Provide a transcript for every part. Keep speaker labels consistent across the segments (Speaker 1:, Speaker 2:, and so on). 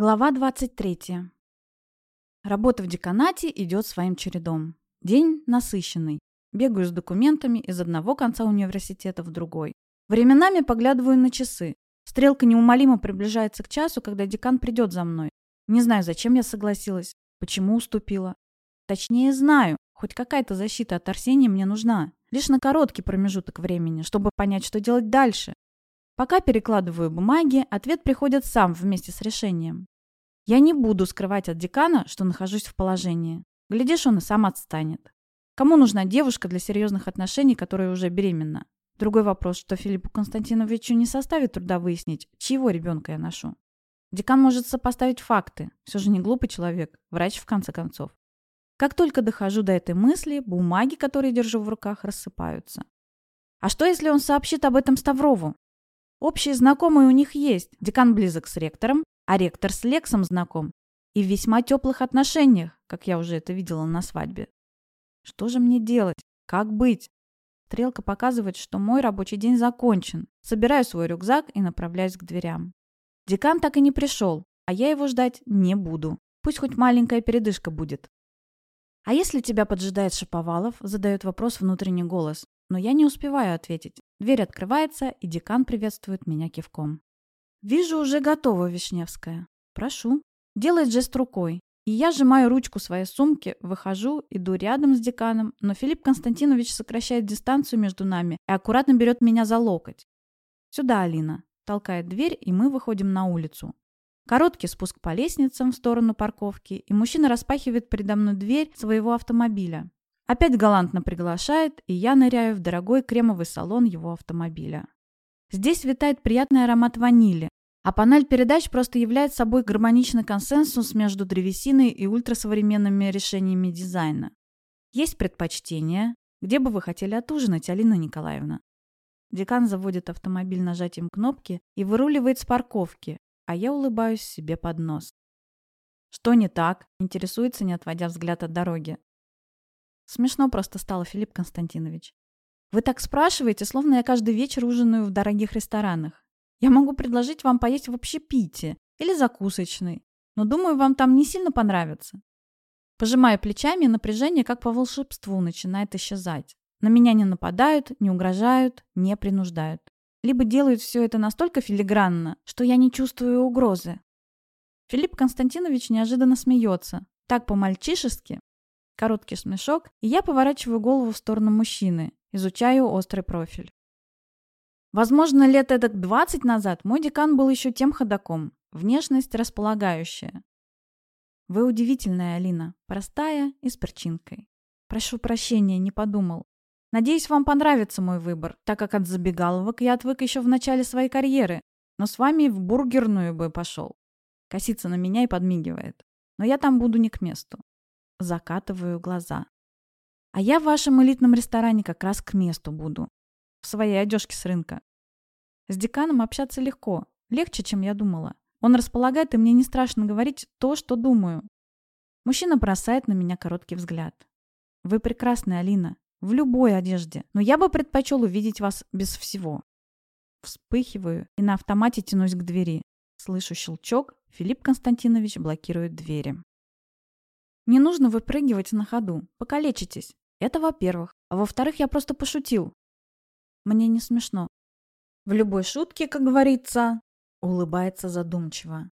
Speaker 1: Глава 23. Работа в деканате идет своим чередом. День насыщенный. Бегаю с документами из одного конца университета в другой. Временами поглядываю на часы. Стрелка неумолимо приближается к часу, когда декан придет за мной. Не знаю, зачем я согласилась, почему уступила. Точнее, знаю, хоть какая-то защита от Арсения мне нужна. Лишь на короткий промежуток времени, чтобы понять, что делать дальше. Пока перекладываю бумаги, ответ приходит сам вместе с решением. Я не буду скрывать от декана, что нахожусь в положении. Глядишь, он и сам отстанет. Кому нужна девушка для серьезных отношений, которая уже беременна? Другой вопрос, что Филиппу Константиновичу не составит труда выяснить, чьего ребенка я ношу. Декан может сопоставить факты. Все же не глупый человек, врач в конце концов. Как только дохожу до этой мысли, бумаги, которые держу в руках, рассыпаются. А что, если он сообщит об этом Ставрову? Общие знакомые у них есть. Декан близок с ректором, а ректор с Лексом знаком. И в весьма теплых отношениях, как я уже это видела на свадьбе. Что же мне делать? Как быть? Стрелка показывает, что мой рабочий день закончен. Собираю свой рюкзак и направляюсь к дверям. Декан так и не пришел, а я его ждать не буду. Пусть хоть маленькая передышка будет. «А если тебя поджидает Шаповалов?» – задает вопрос внутренний голос. Но я не успеваю ответить. Дверь открывается, и декан приветствует меня кивком. «Вижу, уже готова, Вишневская. Прошу». Делает жест рукой. И я сжимаю ручку своей сумки, выхожу, иду рядом с деканом, но Филипп Константинович сокращает дистанцию между нами и аккуратно берет меня за локоть. «Сюда, Алина». Толкает дверь, и мы выходим на улицу. Короткий спуск по лестницам в сторону парковки, и мужчина распахивает передо мной дверь своего автомобиля. Опять галантно приглашает, и я ныряю в дорогой кремовый салон его автомобиля. Здесь витает приятный аромат ванили, а панель передач просто является собой гармоничный консенсус между древесиной и ультрасовременными решениями дизайна. Есть предпочтения? Где бы вы хотели отужинать, Алина Николаевна? Декан заводит автомобиль нажатием кнопки и выруливает с парковки, а я улыбаюсь себе под нос. Что не так? Интересуется, не отводя взгляд от дороги. Смешно просто стало, Филипп Константинович. Вы так спрашиваете, словно я каждый вечер ужинаю в дорогих ресторанах. Я могу предложить вам поесть в общепите или закусочной, но думаю, вам там не сильно понравится. Пожимая плечами, напряжение как по волшебству начинает исчезать. На меня не нападают, не угрожают, не принуждают. Либо делают все это настолько филигранно, что я не чувствую угрозы. Филипп Константинович неожиданно смеется. Так по-мальчишески, Короткий смешок, и я поворачиваю голову в сторону мужчины, изучаю острый профиль. Возможно, лет эдак 20 назад мой декан был еще тем ходаком, внешность располагающая. Вы удивительная, Алина, простая и с перчинкой. Прошу прощения, не подумал. Надеюсь, вам понравится мой выбор, так как от забегаловок я отвык еще в начале своей карьеры, но с вами в бургерную бы пошел. Косится на меня и подмигивает. Но я там буду не к месту. Закатываю глаза. А я в вашем элитном ресторане как раз к месту буду. В своей одежке с рынка. С деканом общаться легко. Легче, чем я думала. Он располагает, и мне не страшно говорить то, что думаю. Мужчина бросает на меня короткий взгляд. Вы прекрасная, Алина. В любой одежде. Но я бы предпочел увидеть вас без всего. Вспыхиваю и на автомате тянусь к двери. Слышу щелчок. Филипп Константинович блокирует двери. Не нужно выпрыгивать на ходу. Покалечитесь. Это во-первых. А во-вторых, я просто пошутил. Мне не смешно. В любой шутке, как говорится, улыбается задумчиво.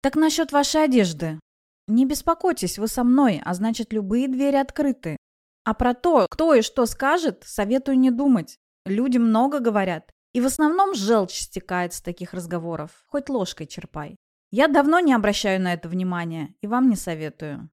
Speaker 1: Так насчет вашей одежды. Не беспокойтесь, вы со мной, а значит, любые двери открыты. А про то, кто и что скажет, советую не думать. Люди много говорят. И в основном желчь стекает с таких разговоров. Хоть ложкой черпай. Я давно не обращаю на это внимания и вам не советую.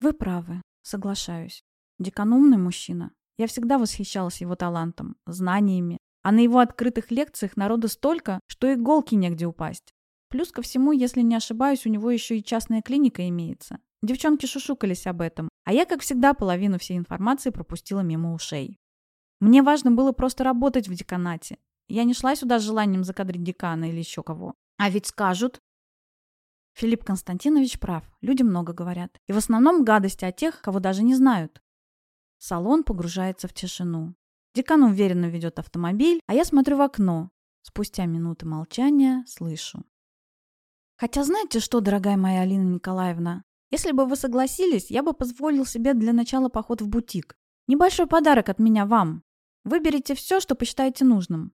Speaker 1: Вы правы, соглашаюсь. Декан умный мужчина. Я всегда восхищалась его талантом, знаниями. А на его открытых лекциях народу столько, что иголки негде упасть. Плюс ко всему, если не ошибаюсь, у него еще и частная клиника имеется. Девчонки шушукались об этом, а я, как всегда, половину всей информации пропустила мимо ушей. Мне важно было просто работать в деканате. Я не шла сюда с желанием закадрить декана или еще кого. А ведь скажут, Филипп Константинович прав. Люди много говорят. И в основном гадости о тех, кого даже не знают. Салон погружается в тишину. Декан уверенно ведет автомобиль, а я смотрю в окно. Спустя минуты молчания слышу. Хотя знаете что, дорогая моя Алина Николаевна? Если бы вы согласились, я бы позволил себе для начала поход в бутик. Небольшой подарок от меня вам. Выберите все, что посчитаете нужным.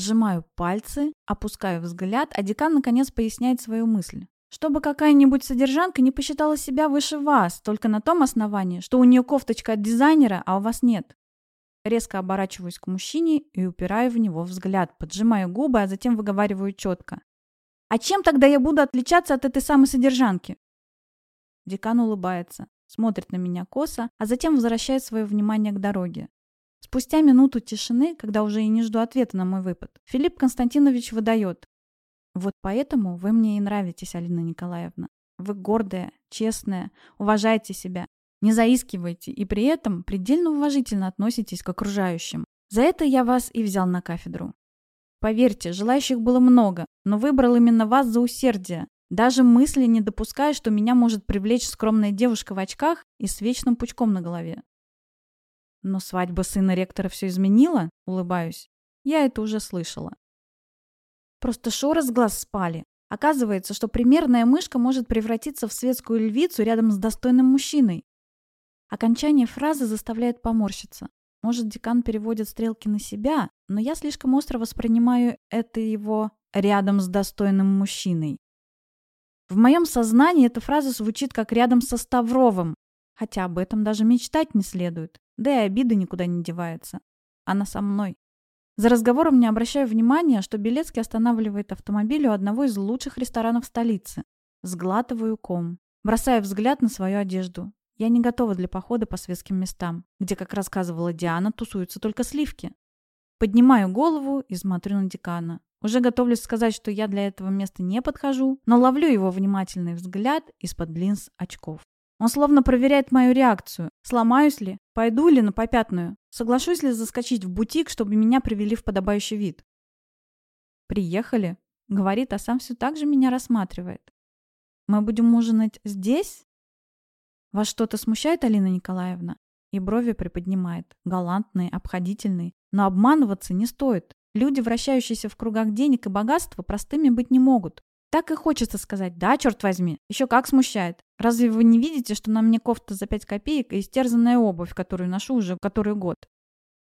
Speaker 1: Сжимаю пальцы, опускаю взгляд, а декан наконец поясняет свою мысль. Чтобы какая-нибудь содержанка не посчитала себя выше вас, только на том основании, что у нее кофточка от дизайнера, а у вас нет. Резко оборачиваюсь к мужчине и упираю в него взгляд, поджимаю губы, а затем выговариваю четко. «А чем тогда я буду отличаться от этой самой содержанки?» Декан улыбается, смотрит на меня косо, а затем возвращает свое внимание к дороге. Спустя минуту тишины, когда уже и не жду ответа на мой выпад, Филипп Константинович выдает. Вот поэтому вы мне и нравитесь, Алина Николаевна. Вы гордая, честная, уважаете себя, не заискиваете и при этом предельно уважительно относитесь к окружающим. За это я вас и взял на кафедру. Поверьте, желающих было много, но выбрал именно вас за усердие. Даже мысли не допуская, что меня может привлечь скромная девушка в очках и с вечным пучком на голове. Но свадьба сына ректора все изменила, улыбаюсь. Я это уже слышала. Просто шоры с глаз спали. Оказывается, что примерная мышка может превратиться в светскую львицу рядом с достойным мужчиной. Окончание фразы заставляет поморщиться. Может, декан переводит стрелки на себя, но я слишком остро воспринимаю это его «рядом с достойным мужчиной». В моем сознании эта фраза звучит как «рядом со Ставровым», хотя об этом даже мечтать не следует, да и обида никуда не девается. Она со мной. За разговором не обращаю внимания, что Белецкий останавливает автомобиль у одного из лучших ресторанов столицы. Сглатываю ком. Бросаю взгляд на свою одежду. Я не готова для похода по светским местам, где, как рассказывала Диана, тусуются только сливки. Поднимаю голову и смотрю на декана. Уже готовлюсь сказать, что я для этого места не подхожу, но ловлю его внимательный взгляд из-под линз очков. Он словно проверяет мою реакцию. Сломаюсь ли? Пойду ли на попятную? Соглашусь ли заскочить в бутик, чтобы меня привели в подобающий вид? «Приехали», — говорит, а сам все так же меня рассматривает. «Мы будем ужинать здесь?» «Вас что-то смущает, Алина Николаевна?» И брови приподнимает. Галантные, обходительные. Но обманываться не стоит. Люди, вращающиеся в кругах денег и богатства, простыми быть не могут. Так и хочется сказать «да, черт возьми». Еще как смущает. Разве вы не видите, что на мне кофта за 5 копеек и истерзанная обувь, которую ношу уже который год?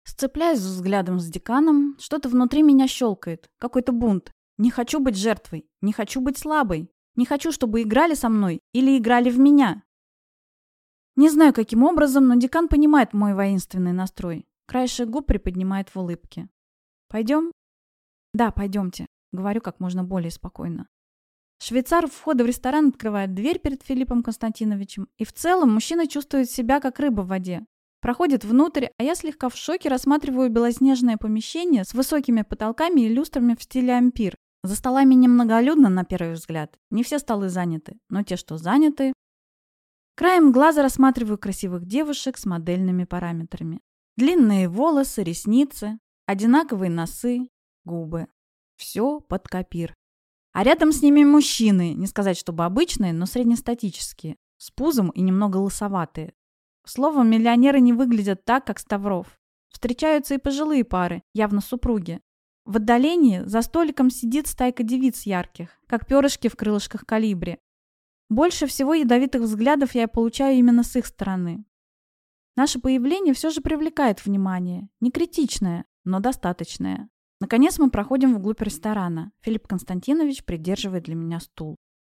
Speaker 1: Сцепляюсь взглядом с деканом, что-то внутри меня щелкает, какой-то бунт. Не хочу быть жертвой, не хочу быть слабой, не хочу, чтобы играли со мной или играли в меня. Не знаю, каким образом, но декан понимает мой воинственный настрой. Краешек губ приподнимает в улыбке. «Пойдем?» «Да, пойдемте», — говорю как можно более спокойно. Швейцар в входа в ресторан открывает дверь перед Филиппом Константиновичем, и в целом мужчина чувствует себя как рыба в воде. Проходит внутрь, а я слегка в шоке рассматриваю белоснежное помещение с высокими потолками и люстрами в стиле ампир. За столами немноголюдно, на первый взгляд. Не все столы заняты, но те, что заняты... Краем глаза рассматриваю красивых девушек с модельными параметрами. Длинные волосы, ресницы, одинаковые носы, губы. Все под копир. А рядом с ними мужчины, не сказать, чтобы обычные, но среднестатические, с пузом и немного лысоватые. Словом, миллионеры не выглядят так, как Ставров. Встречаются и пожилые пары, явно супруги. В отдалении за столиком сидит стайка девиц ярких, как перышки в крылышках калибре. Больше всего ядовитых взглядов я получаю именно с их стороны. Наше появление все же привлекает внимание. Не критичное, но достаточное. Наконец мы проходим вглубь ресторана. Филипп Константинович придерживает для меня стул.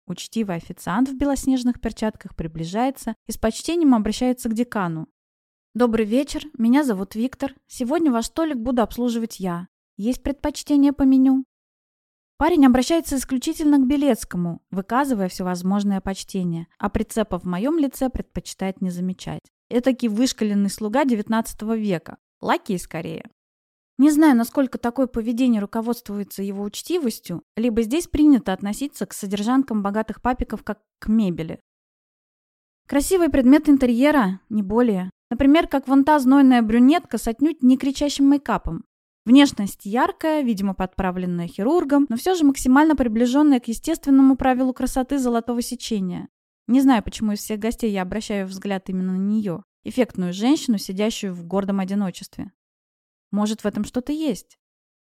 Speaker 1: Учтивый официант в белоснежных перчатках приближается и с почтением обращается к декану. «Добрый вечер, меня зовут Виктор. Сегодня ваш столик буду обслуживать я. Есть предпочтение по меню?» Парень обращается исключительно к Белецкому, выказывая всевозможное почтение, а прицепа в моем лице предпочитает не замечать. Этакий вышкаленный слуга XIX века. Лакей скорее. Не знаю, насколько такое поведение руководствуется его учтивостью, либо здесь принято относиться к содержанкам богатых папиков как к мебели. Красивый предмет интерьера, не более. Например, как вон та знойная брюнетка с отнюдь не кричащим мейкапом. Внешность яркая, видимо, подправленная хирургом, но все же максимально приближенная к естественному правилу красоты золотого сечения. Не знаю, почему из всех гостей я обращаю взгляд именно на нее. Эффектную женщину, сидящую в гордом одиночестве. Может, в этом что-то есть.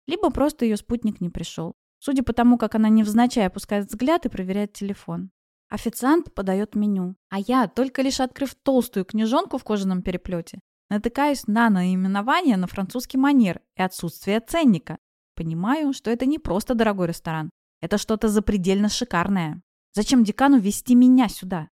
Speaker 1: Либо просто ее спутник не пришел. судя по тому, как она невзначай опускает взгляд и проверяет телефон. Официант подает меню, а я, только лишь открыв толстую книжонку в кожаном переплете, натыкаюсь на наименование на французский манер и отсутствие ценника. Понимаю, что это не просто дорогой ресторан. Это что-то запредельно шикарное. Зачем декану вести меня сюда?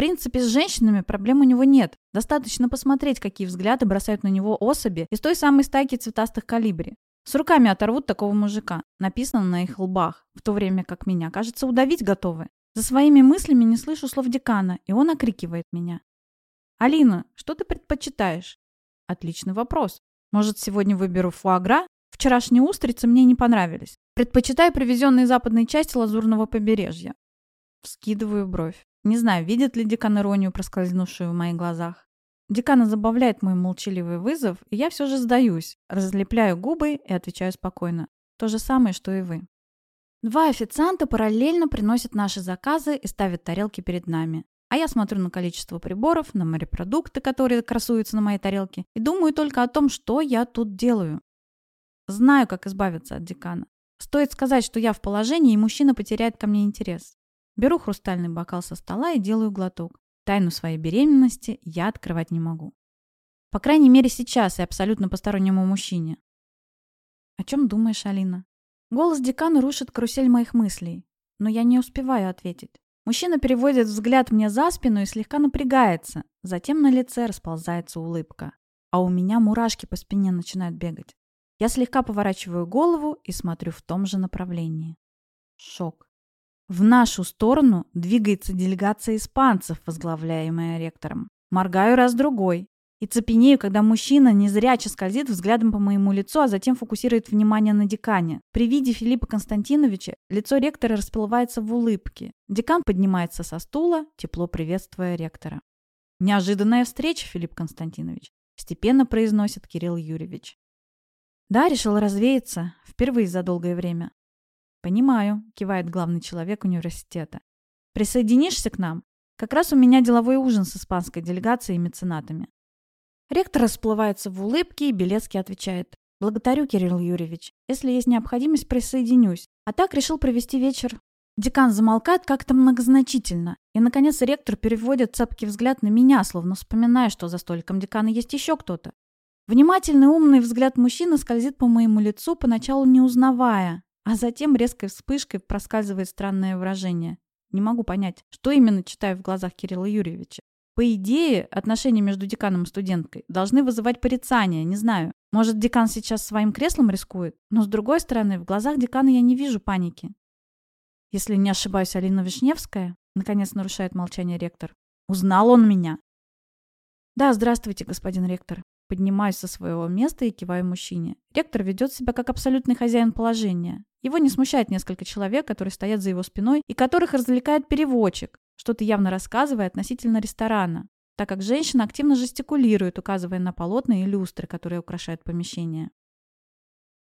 Speaker 1: Принципе, с женщинами проблем у него нет. Достаточно посмотреть, какие взгляды бросают на него особи из той самой стайки цветастых калибри. С руками оторвут такого мужика. Написано на их лбах, в то время как меня, кажется, удавить готовы. За своими мыслями не слышу слов декана, и он окрикивает меня. «Алина, что ты предпочитаешь?» Отличный вопрос. Может, сегодня выберу фуагра? Вчерашние устрицы мне не понравились. Предпочитаю привезенные западной части лазурного побережья. Вскидываю бровь. Не знаю, видит ли декан иронию, проскользнувшую в моих глазах. Декана забавляет мой молчаливый вызов, и я все же сдаюсь, разлепляю губы и отвечаю спокойно. То же самое, что и вы. Два официанта параллельно приносят наши заказы и ставят тарелки перед нами. А я смотрю на количество приборов, на морепродукты, которые красуются на моей тарелке, и думаю только о том, что я тут делаю. Знаю, как избавиться от декана. Стоит сказать, что я в положении, и мужчина потеряет ко мне интерес. Беру хрустальный бокал со стола и делаю глоток. Тайну своей беременности я открывать не могу. По крайней мере сейчас и абсолютно постороннему мужчине. О чем думаешь, Алина? Голос декана рушит карусель моих мыслей, но я не успеваю ответить. Мужчина переводит взгляд мне за спину и слегка напрягается. Затем на лице расползается улыбка. А у меня мурашки по спине начинают бегать. Я слегка поворачиваю голову и смотрю в том же направлении. Шок. В нашу сторону двигается делегация испанцев, возглавляемая ректором. Моргаю раз-другой. И цепенею, когда мужчина незряче скользит взглядом по моему лицу, а затем фокусирует внимание на декане. При виде Филиппа Константиновича лицо ректора расплывается в улыбке. Декан поднимается со стула, тепло приветствуя ректора. «Неожиданная встреча, Филипп Константинович», – степенно произносит Кирилл Юрьевич. «Да, решил развеяться. Впервые за долгое время. «Понимаю», — кивает главный человек университета. «Присоединишься к нам? Как раз у меня деловой ужин с испанской делегацией и меценатами». Ректор расплывается в улыбке и Белецкий отвечает. «Благодарю, Кирилл Юрьевич. Если есть необходимость, присоединюсь. А так решил провести вечер». Декан замолкает как-то многозначительно. И, наконец, ректор переводит цепкий взгляд на меня, словно вспоминая, что за столиком декана есть еще кто-то. Внимательный умный взгляд мужчины скользит по моему лицу, поначалу не узнавая, а затем резкой вспышкой проскальзывает странное выражение. Не могу понять, что именно читаю в глазах Кирилла Юрьевича. По идее, отношения между деканом и студенткой должны вызывать порицание, не знаю. Может, декан сейчас своим креслом рискует? Но, с другой стороны, в глазах декана я не вижу паники. Если не ошибаюсь, Алина Вишневская, наконец нарушает молчание ректор. Узнал он меня. Да, здравствуйте, господин ректор. Поднимаюсь со своего места и киваю мужчине. Ректор ведет себя как абсолютный хозяин положения. Его не смущает несколько человек, которые стоят за его спиной и которых развлекает переводчик, что-то явно рассказывая относительно ресторана, так как женщина активно жестикулирует, указывая на полотна и люстры, которые украшают помещение.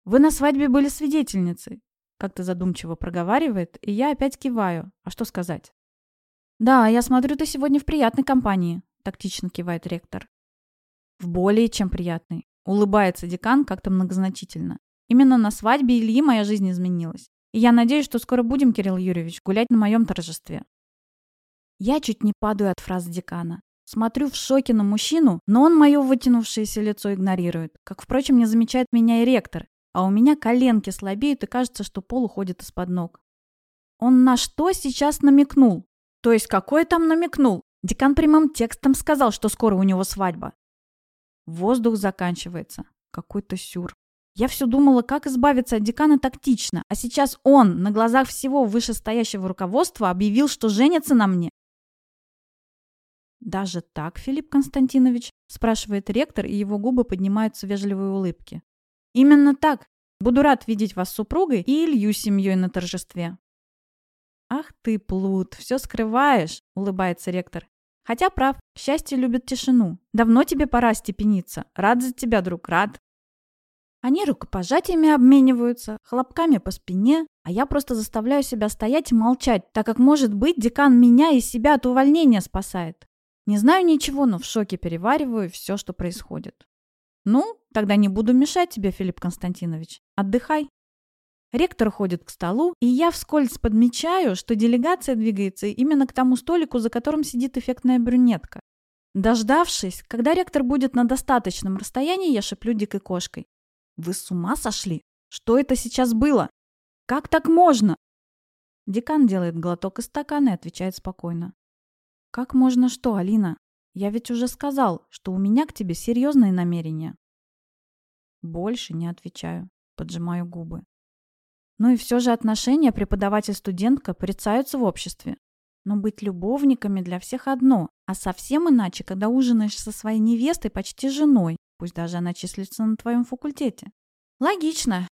Speaker 1: «Вы на свадьбе были свидетельницей», — как-то задумчиво проговаривает, и я опять киваю. А что сказать? «Да, я смотрю, ты сегодня в приятной компании», — тактично кивает ректор. В более чем приятный. Улыбается декан как-то многозначительно. Именно на свадьбе Ильи моя жизнь изменилась. И я надеюсь, что скоро будем, Кирилл Юрьевич, гулять на моем торжестве. Я чуть не падаю от фразы декана. Смотрю в шоке на мужчину, но он мое вытянувшееся лицо игнорирует. Как, впрочем, не замечает меня и ректор. А у меня коленки слабеют и кажется, что пол уходит из-под ног. Он на что сейчас намекнул? То есть какой там намекнул? Декан прямым текстом сказал, что скоро у него свадьба. Воздух заканчивается. Какой-то сюр. Я все думала, как избавиться от декана тактично, а сейчас он на глазах всего вышестоящего руководства объявил, что женится на мне. «Даже так, Филипп Константинович?» – спрашивает ректор, и его губы поднимаются в вежливые улыбки. «Именно так. Буду рад видеть вас с супругой и Илью с семьей на торжестве». «Ах ты, плут, все скрываешь», – улыбается ректор. Хотя прав, счастье любит тишину. Давно тебе пора степениться. Рад за тебя, друг, рад. Они рукопожатиями обмениваются, хлопками по спине, а я просто заставляю себя стоять и молчать, так как, может быть, декан меня и себя от увольнения спасает. Не знаю ничего, но в шоке перевариваю все, что происходит. Ну, тогда не буду мешать тебе, Филипп Константинович. Отдыхай. Ректор ходит к столу, и я вскользь подмечаю, что делегация двигается именно к тому столику, за которым сидит эффектная брюнетка. Дождавшись, когда ректор будет на достаточном расстоянии, я шеплю дикой кошкой. «Вы с ума сошли? Что это сейчас было? Как так можно?» Декан делает глоток из стакана и отвечает спокойно. «Как можно что, Алина? Я ведь уже сказал, что у меня к тебе серьезные намерения». Больше не отвечаю, поджимаю губы. Ну и все же отношения преподаватель-студентка порицаются в обществе. Но быть любовниками для всех одно, а совсем иначе, когда ужинаешь со своей невестой, почти женой, пусть даже она числится на твоем факультете. Логично.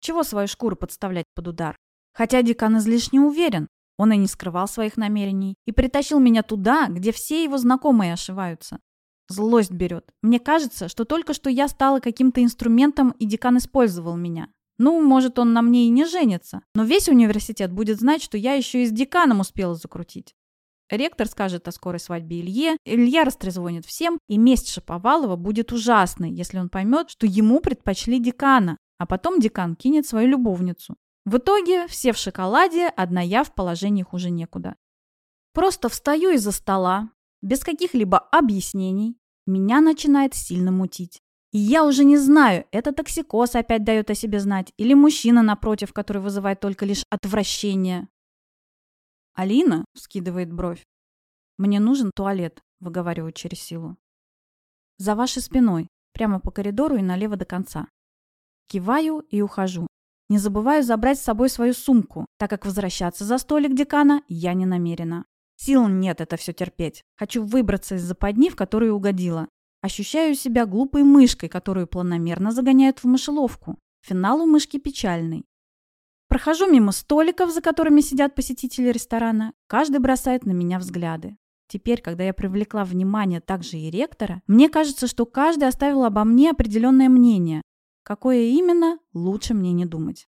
Speaker 1: Чего свою шкуру подставлять под удар? Хотя декан излишне уверен, он и не скрывал своих намерений, и притащил меня туда, где все его знакомые ошиваются. Злость берет. Мне кажется, что только что я стала каким-то инструментом, и декан использовал меня. Ну, может, он на мне и не женится, но весь университет будет знать, что я еще и с деканом успела закрутить. Ректор скажет о скорой свадьбе Илье, Илья растрезвонит всем, и месть Шаповалова будет ужасной, если он поймет, что ему предпочли декана, а потом декан кинет свою любовницу. В итоге все в шоколаде, одна я в положении хуже некуда. Просто встаю из-за стола, без каких-либо объяснений, меня начинает сильно мутить. И я уже не знаю, это токсикоз опять дает о себе знать, или мужчина напротив, который вызывает только лишь отвращение. Алина скидывает бровь. Мне нужен туалет, выговариваю через силу. За вашей спиной, прямо по коридору и налево до конца. Киваю и ухожу. Не забываю забрать с собой свою сумку, так как возвращаться за столик декана я не намерена. Сил нет это все терпеть. Хочу выбраться из западни, в которую угодила. Ощущаю себя глупой мышкой, которую планомерно загоняют в мышеловку. Финал у мышки печальный. Прохожу мимо столиков, за которыми сидят посетители ресторана. Каждый бросает на меня взгляды. Теперь, когда я привлекла внимание также и ректора, мне кажется, что каждый оставил обо мне определенное мнение. Какое именно, лучше мне не думать.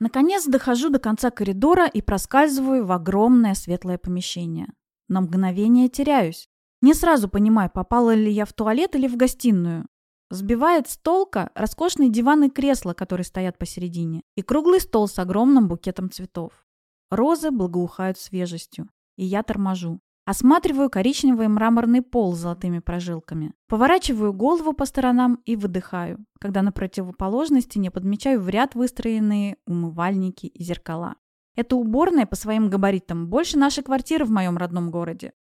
Speaker 1: Наконец дохожу до конца коридора и проскальзываю в огромное светлое помещение. На мгновение теряюсь. Не сразу понимаю, попала ли я в туалет или в гостиную. Сбивает с толка роскошные диваны и кресла, которые стоят посередине, и круглый стол с огромным букетом цветов. Розы благоухают свежестью, и я торможу. Осматриваю коричневый мраморный пол с золотыми прожилками. Поворачиваю голову по сторонам и выдыхаю, когда на противоположной стене подмечаю в ряд выстроенные умывальники и зеркала. Это уборная по своим габаритам больше нашей квартиры в моем родном городе.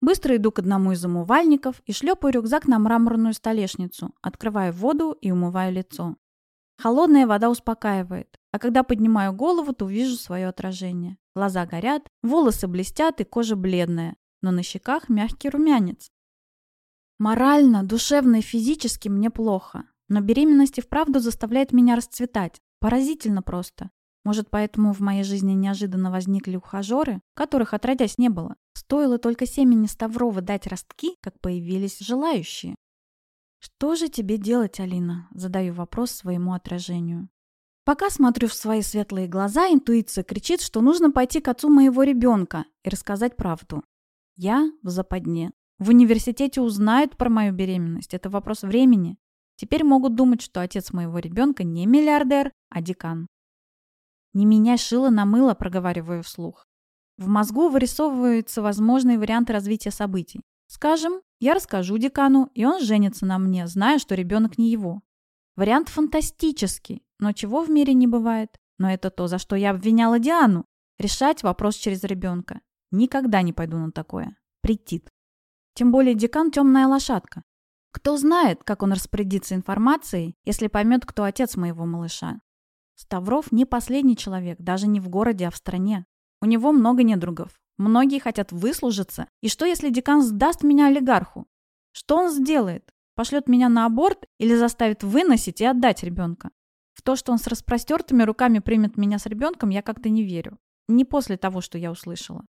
Speaker 1: Быстро иду к одному из умывальников и шлепаю рюкзак на мраморную столешницу, открываю воду и умываю лицо. Холодная вода успокаивает, а когда поднимаю голову, то вижу свое отражение. Глаза горят, волосы блестят и кожа бледная, но на щеках мягкий румянец. Морально, душевно и физически мне плохо, но беременность и вправду заставляет меня расцветать. Поразительно просто. Может, поэтому в моей жизни неожиданно возникли ухажеры, которых отродясь не было. Стоило только семени Ставрова дать ростки, как появились желающие. «Что же тебе делать, Алина?» – задаю вопрос своему отражению. Пока смотрю в свои светлые глаза, интуиция кричит, что нужно пойти к отцу моего ребенка и рассказать правду. Я в западне. В университете узнают про мою беременность. Это вопрос времени. Теперь могут думать, что отец моего ребенка не миллиардер, а декан. «Не меняй шило на мыло», – проговариваю вслух. В мозгу вырисовываются возможные варианты развития событий. Скажем, я расскажу декану, и он женится на мне, зная, что ребенок не его. Вариант фантастический, но чего в мире не бывает. Но это то, за что я обвиняла Диану. Решать вопрос через ребенка. Никогда не пойду на такое. Претит. Тем более декан темная лошадка. Кто знает, как он распорядится информацией, если поймет, кто отец моего малыша. Ставров не последний человек, даже не в городе, а в стране. У него много недругов. Многие хотят выслужиться. И что, если декан сдаст меня олигарху? Что он сделает? Пошлет меня на аборт или заставит выносить и отдать ребенка? В то, что он с распростертыми руками примет меня с ребенком, я как-то не верю. Не после того, что я услышала.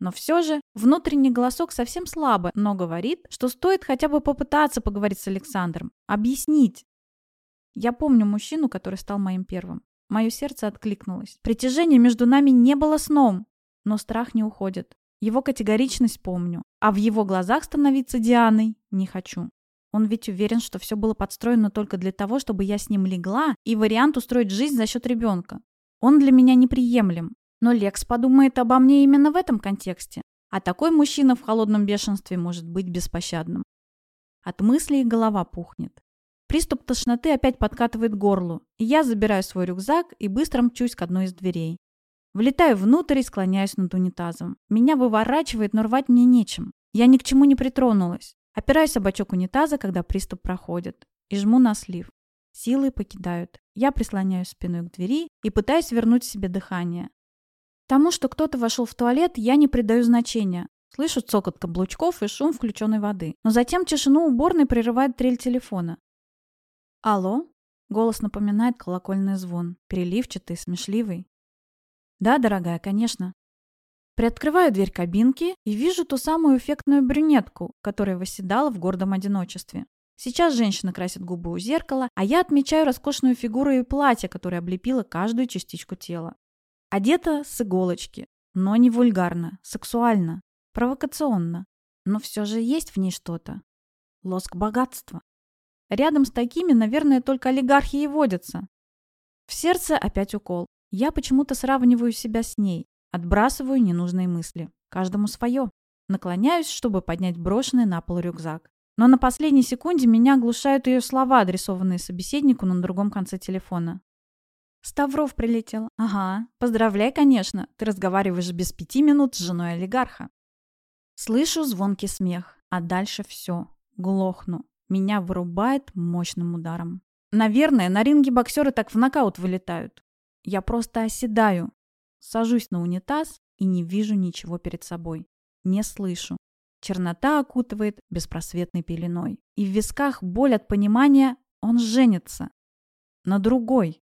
Speaker 1: Но все же внутренний голосок совсем слабо, но говорит, что стоит хотя бы попытаться поговорить с Александром, объяснить, я помню мужчину, который стал моим первым. Мое сердце откликнулось. Притяжение между нами не было сном, но страх не уходит. Его категоричность помню, а в его глазах становиться Дианой не хочу. Он ведь уверен, что все было подстроено только для того, чтобы я с ним легла, и вариант устроить жизнь за счет ребенка. Он для меня неприемлем. Но Лекс подумает обо мне именно в этом контексте. А такой мужчина в холодном бешенстве может быть беспощадным. От мыслей голова пухнет. Приступ тошноты опять подкатывает горлу, и я забираю свой рюкзак и быстро мчусь к одной из дверей. Влетаю внутрь и склоняюсь над унитазом. Меня выворачивает, но рвать мне нечем. Я ни к чему не притронулась. Опираюсь о бочок унитаза, когда приступ проходит, и жму на слив. Силы покидают. Я прислоняюсь спиной к двери и пытаюсь вернуть себе дыхание. Тому, что кто-то вошел в туалет, я не придаю значения. Слышу цокот каблучков и шум включенной воды. Но затем тишину уборной прерывает трель телефона. «Алло?» — голос напоминает колокольный звон. Переливчатый, смешливый. «Да, дорогая, конечно». Приоткрываю дверь кабинки и вижу ту самую эффектную брюнетку, которая восседала в гордом одиночестве. Сейчас женщина красит губы у зеркала, а я отмечаю роскошную фигуру и платье, которое облепило каждую частичку тела. Одета с иголочки, но не вульгарно, сексуально, провокационно. Но все же есть в ней что-то. Лоск богатства. Рядом с такими, наверное, только олигархи и водятся. В сердце опять укол. Я почему-то сравниваю себя с ней, отбрасываю ненужные мысли. Каждому свое. Наклоняюсь, чтобы поднять брошенный на пол рюкзак. Но на последней секунде меня оглушают ее слова, адресованные собеседнику на другом конце телефона. «Ставров прилетел. Ага. Поздравляй, конечно. Ты разговариваешь без пяти минут с женой олигарха». Слышу звонкий смех, а дальше все. Глохну. Меня вырубает мощным ударом. Наверное, на ринге боксеры так в нокаут вылетают. Я просто оседаю. Сажусь на унитаз и не вижу ничего перед собой. Не слышу. Чернота окутывает беспросветной пеленой. И в висках боль от понимания он женится. На другой.